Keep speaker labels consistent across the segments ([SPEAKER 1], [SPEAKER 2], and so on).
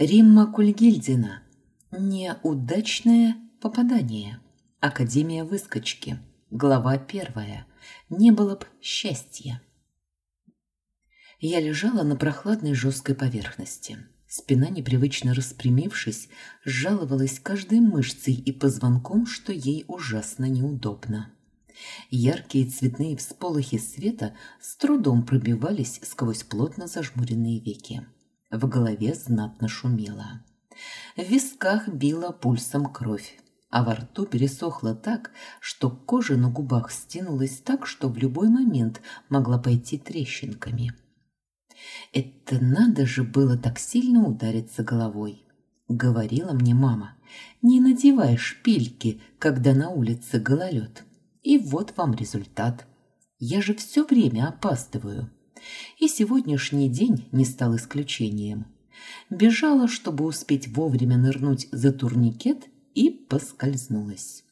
[SPEAKER 1] Римма Кульгильдина. Неудачное попадание. Академия выскочки. Глава первая. Не было б счастья. Я лежала на прохладной жесткой поверхности. Спина, непривычно распрямившись, жаловалась каждой мышцей и позвонком, что ей ужасно неудобно. Яркие цветные всполохи света с трудом пробивались сквозь плотно зажмуренные веки. В голове знатно шумело. В висках била пульсом кровь, а во рту пересохло так, что кожа на губах стянулась так, что в любой момент могла пойти трещинками. Это надо же было так сильно удариться головой. Говорила мне мама, не надевай шпильки, когда на улице гололед. И вот вам результат. Я же все время опаздываю. И сегодняшний день не стал исключением. Бежала, чтобы успеть вовремя нырнуть за турникет, и поскользнулась.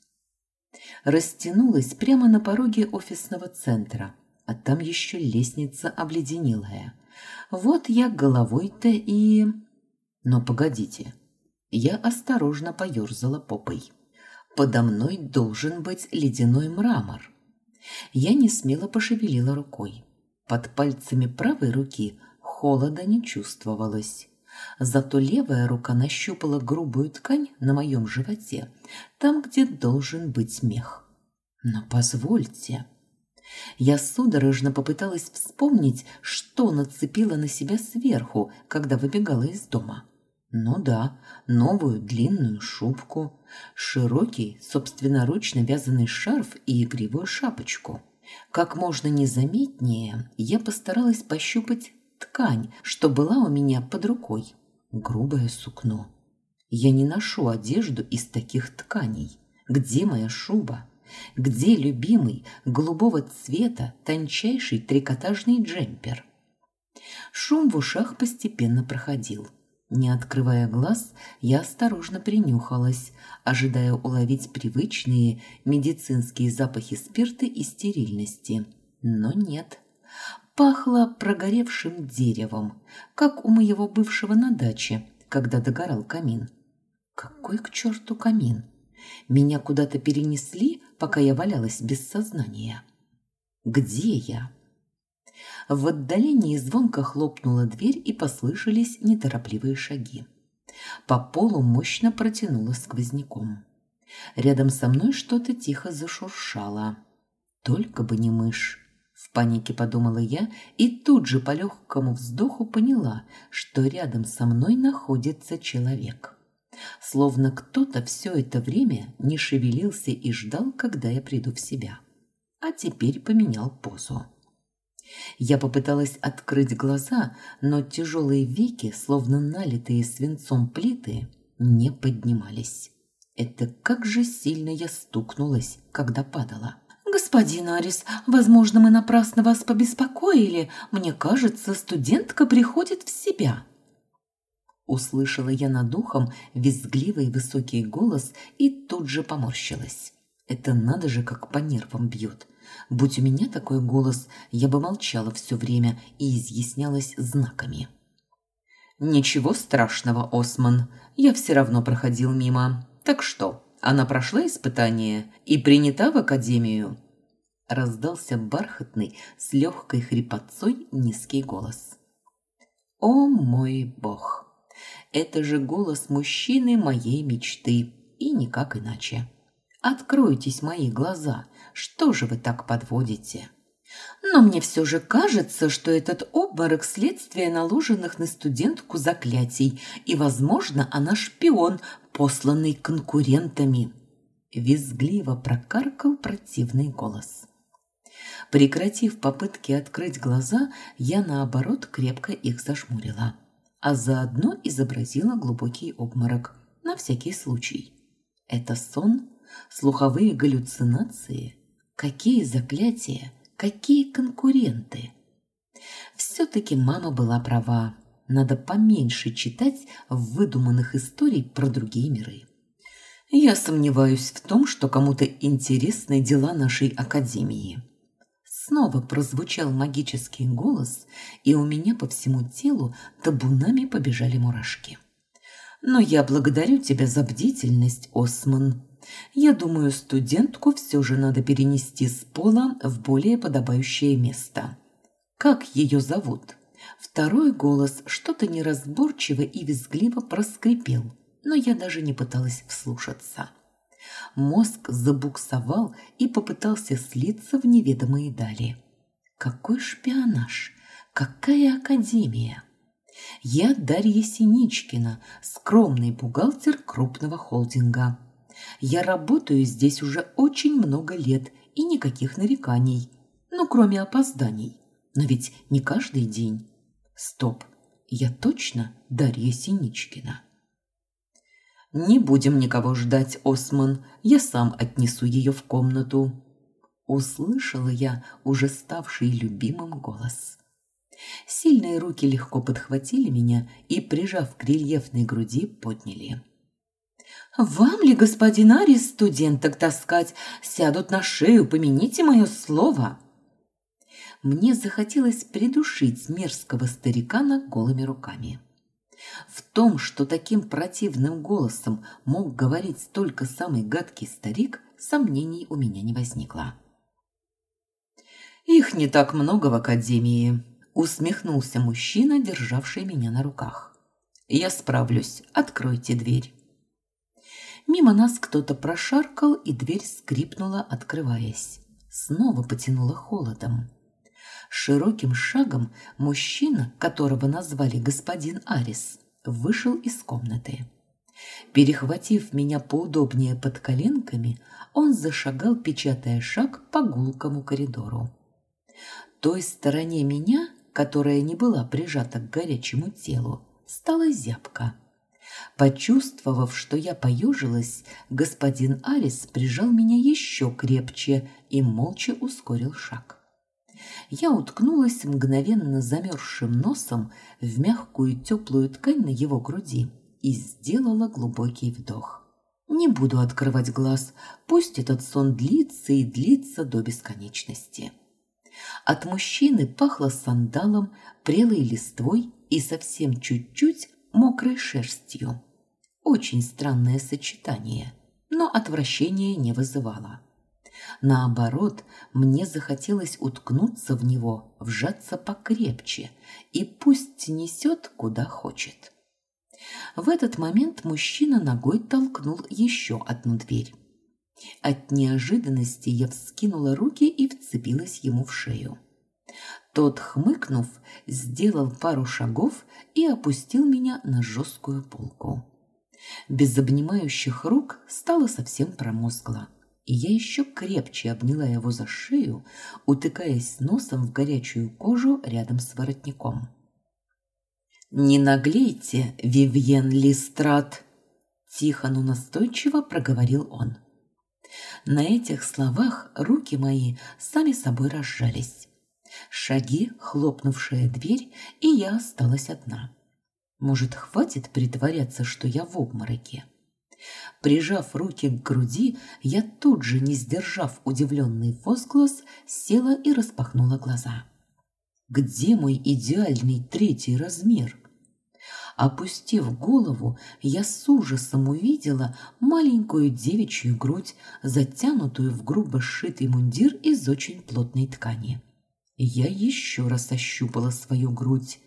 [SPEAKER 1] Растянулась прямо на пороге офисного центра, а там еще лестница обледенелая. Вот я головой-то и... Но погодите, я осторожно поерзала попой. Подо мной должен быть ледяной мрамор. Я не смело пошевелила рукой. Под пальцами правой руки холода не чувствовалось. Зато левая рука нащупала грубую ткань на моем животе, там, где должен быть мех. Но позвольте. Я судорожно попыталась вспомнить, что нацепила на себя сверху, когда выбегала из дома. Ну да, новую длинную шубку, широкий, собственноручно вязаный шарф и игривую шапочку. Как можно незаметнее я постаралась пощупать ткань, что была у меня под рукой. Грубое сукно. Я не ношу одежду из таких тканей. Где моя шуба? Где любимый голубого цвета тончайший трикотажный джемпер? Шум в ушах постепенно проходил. Не открывая глаз, я осторожно принюхалась, ожидая уловить привычные медицинские запахи спирта и стерильности. Но нет. Пахло прогоревшим деревом, как у моего бывшего на даче, когда догорал камин. Какой к черту камин? Меня куда-то перенесли, пока я валялась без сознания. Где я? В отдалении звонко хлопнула дверь и послышались неторопливые шаги. По полу мощно протянуло сквозняком. Рядом со мной что-то тихо зашуршало. Только бы не мышь. В панике подумала я и тут же по легкому вздоху поняла, что рядом со мной находится человек. Словно кто-то все это время не шевелился и ждал, когда я приду в себя. А теперь поменял позу. Я попыталась открыть глаза, но тяжелые веки, словно налитые свинцом плиты, не поднимались. Это как же сильно я стукнулась, когда падала. «Господин Арис, возможно, мы напрасно вас побеспокоили. Мне кажется, студентка приходит в себя». Услышала я над ухом визгливый высокий голос и тут же поморщилась. Это надо же, как по нервам бьет. Будь у меня такой голос, я бы молчала все время и изъяснялась знаками. «Ничего страшного, Осман, я все равно проходил мимо. Так что, она прошла испытание и принята в академию?» Раздался бархатный, с легкой хрипотцой низкий голос. «О мой бог! Это же голос мужчины моей мечты, и никак иначе!» Откройтесь мои глаза. Что же вы так подводите? Но мне все же кажется, что этот обморок – следствие наложенных на студентку заклятий, и, возможно, она шпион, посланный конкурентами. Визгливо прокаркал противный голос. Прекратив попытки открыть глаза, я, наоборот, крепко их зажмурила, а заодно изобразила глубокий обморок, на всякий случай. Это сон – слуховые галлюцинации, какие заклятия, какие конкуренты. Все-таки мама была права. Надо поменьше читать выдуманных историй про другие миры. Я сомневаюсь в том, что кому-то интересны дела нашей академии. Снова прозвучал магический голос, и у меня по всему телу табунами побежали мурашки. Но я благодарю тебя за бдительность, Осман. Я думаю, студентку все же надо перенести с пола в более подобающее место. Как ее зовут? Второй голос что-то неразборчиво и визгливо проскрипел, но я даже не пыталась вслушаться. Мозг забуксовал и попытался слиться в неведомые дали. Какой шпионаж? Какая академия? Я Дарья Синичкина, скромный бухгалтер крупного холдинга. Я работаю здесь уже очень много лет и никаких нареканий. Ну, кроме опозданий. Но ведь не каждый день. Стоп, я точно Дарья Синичкина? Не будем никого ждать, Осман. Я сам отнесу ее в комнату. Услышала я уже ставший любимым голос. Сильные руки легко подхватили меня и, прижав к рельефной груди, подняли. «Вам ли, господин Арис, студенток таскать? Сядут на шею, помяните мое слово!» Мне захотелось придушить мерзкого старикана голыми руками. В том, что таким противным голосом мог говорить только самый гадкий старик, сомнений у меня не возникло. «Их не так много в академии», – усмехнулся мужчина, державший меня на руках. «Я справлюсь. Откройте дверь». Мимо нас кто-то прошаркал, и дверь скрипнула, открываясь. Снова потянуло холодом. Широким шагом мужчина, которого назвали господин Арис, вышел из комнаты. Перехватив меня поудобнее под коленками, он зашагал, печатая шаг по гулкому коридору. Той стороне меня, которая не была прижата к горячему телу, стала зябко. Почувствовав, что я поежилась, господин Арис прижал меня еще крепче и молча ускорил шаг. Я уткнулась мгновенно замерзшим носом в мягкую теплую ткань на его груди и сделала глубокий вдох. Не буду открывать глаз, пусть этот сон длится и длится до бесконечности. От мужчины пахло сандалом, прелой листвой и совсем чуть-чуть мокрой шерстью. Очень странное сочетание, но отвращения не вызывало. Наоборот, мне захотелось уткнуться в него, вжаться покрепче, и пусть несет куда хочет. В этот момент мужчина ногой толкнул еще одну дверь. От неожиданности я вскинула руки и вцепилась ему в шею. Тот, хмыкнув, сделал пару шагов и опустил меня на жесткую полку. Без обнимающих рук стало совсем промозгло, и я еще крепче обняла его за шею, утыкаясь носом в горячую кожу рядом с воротником. «Не наглейте, Вивьен Листрат!» Тихо, но настойчиво проговорил он. На этих словах руки мои сами собой разжались. Шаги, хлопнувшая дверь, и я осталась одна. Может, хватит притворяться, что я в обмороке? Прижав руки к груди, я тут же, не сдержав удивленный возглас, села и распахнула глаза. Где мой идеальный третий размер? Опустив голову, я с ужасом увидела маленькую девичью грудь, затянутую в грубо сшитый мундир из очень плотной ткани. Я еще раз ощупала свою грудь.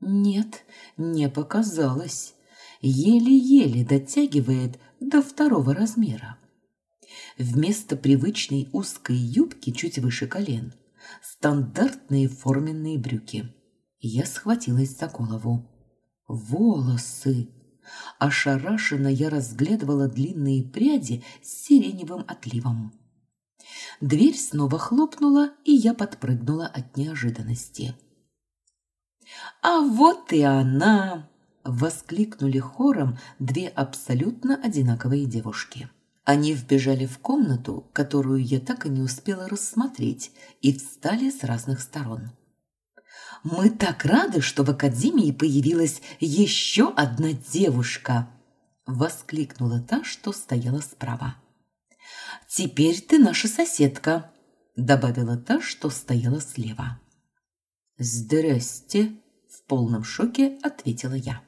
[SPEAKER 1] Нет, не показалось. Еле-еле дотягивает до второго размера. Вместо привычной узкой юбки чуть выше колен – стандартные форменные брюки. Я схватилась за голову. Волосы! Ошарашенно я разглядывала длинные пряди с сиреневым отливом. Дверь снова хлопнула, и я подпрыгнула от неожиданности. «А вот и она!» – воскликнули хором две абсолютно одинаковые девушки. Они вбежали в комнату, которую я так и не успела рассмотреть, и встали с разных сторон. Мы так рады, что в академии появилась еще одна девушка!» Воскликнула та, что стояла справа. «Теперь ты наша соседка», добавила та, что стояла слева. «Здрасте!» – в полном шоке ответила я.